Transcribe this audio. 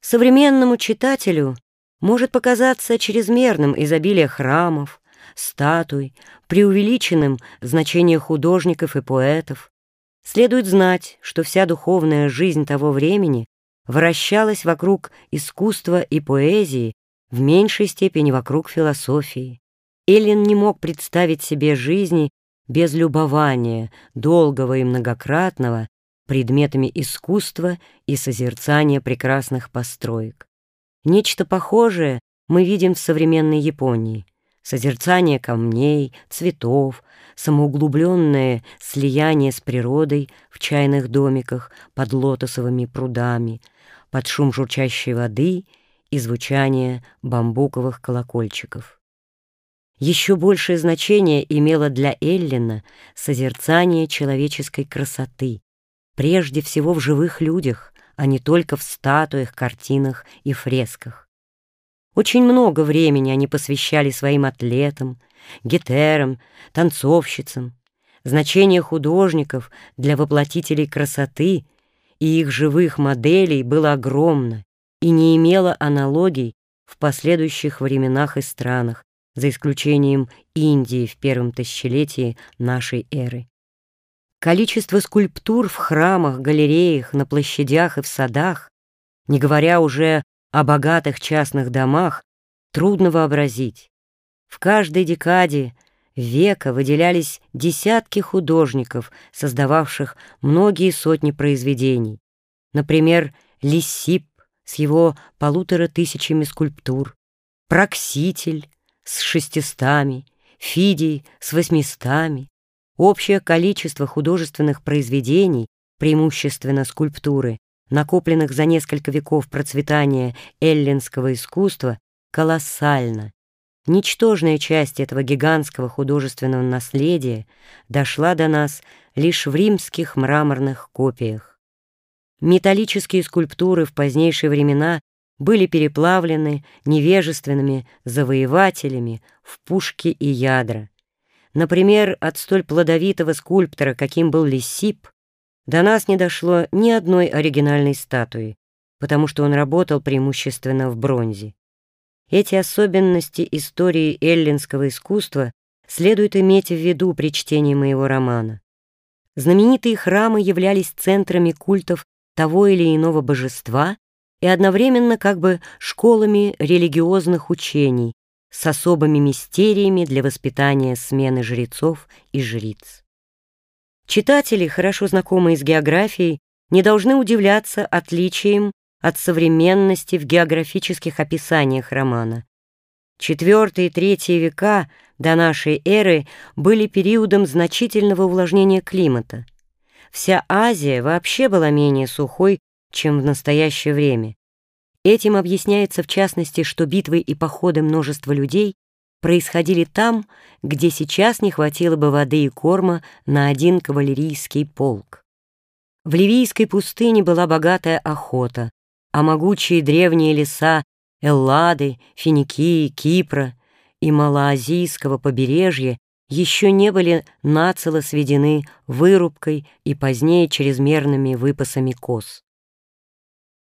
Современному читателю может показаться чрезмерным изобилие храмов, статуй, преувеличенным значение художников и поэтов. Следует знать, что вся духовная жизнь того времени вращалась вокруг искусства и поэзии, в меньшей степени вокруг философии. Эллин не мог представить себе жизни без любования, долгого и многократного, предметами искусства и созерцания прекрасных построек. Нечто похожее мы видим в современной Японии. Созерцание камней, цветов, самоуглубленное слияние с природой в чайных домиках под лотосовыми прудами, под шум журчащей воды и звучание бамбуковых колокольчиков. Еще большее значение имело для Эллина созерцание человеческой красоты, прежде всего в живых людях, а не только в статуях, картинах и фресках. Очень много времени они посвящали своим атлетам, гетерам, танцовщицам. Значение художников для воплотителей красоты и их живых моделей было огромно и не имело аналогий в последующих временах и странах, за исключением Индии в первом тысячелетии нашей эры. Количество скульптур в храмах, галереях, на площадях и в садах, не говоря уже о богатых частных домах, трудно вообразить. В каждой декаде века выделялись десятки художников, создававших многие сотни произведений. Например, Лисип с его полутора тысячами скульптур, Прокситель с шестистами, Фидий с восьмистами, Общее количество художественных произведений, преимущественно скульптуры, накопленных за несколько веков процветания эллинского искусства, колоссально. Ничтожная часть этого гигантского художественного наследия дошла до нас лишь в римских мраморных копиях. Металлические скульптуры в позднейшие времена были переплавлены невежественными завоевателями в пушки и ядра. Например, от столь плодовитого скульптора, каким был Лисип, до нас не дошло ни одной оригинальной статуи, потому что он работал преимущественно в бронзе. Эти особенности истории эллинского искусства следует иметь в виду при чтении моего романа. Знаменитые храмы являлись центрами культов того или иного божества и одновременно как бы школами религиозных учений, с особыми мистериями для воспитания смены жрецов и жриц. Читатели, хорошо знакомые с географией, не должны удивляться отличиям от современности в географических описаниях романа. Четвертые и третьи века до нашей эры были периодом значительного увлажнения климата. Вся Азия вообще была менее сухой, чем в настоящее время. Этим объясняется в частности, что битвы и походы множества людей происходили там, где сейчас не хватило бы воды и корма на один кавалерийский полк. В Ливийской пустыне была богатая охота, а могучие древние леса Эллады, Финикии, Кипра и Малоазийского побережья еще не были нацело сведены вырубкой и позднее чрезмерными выпасами коз.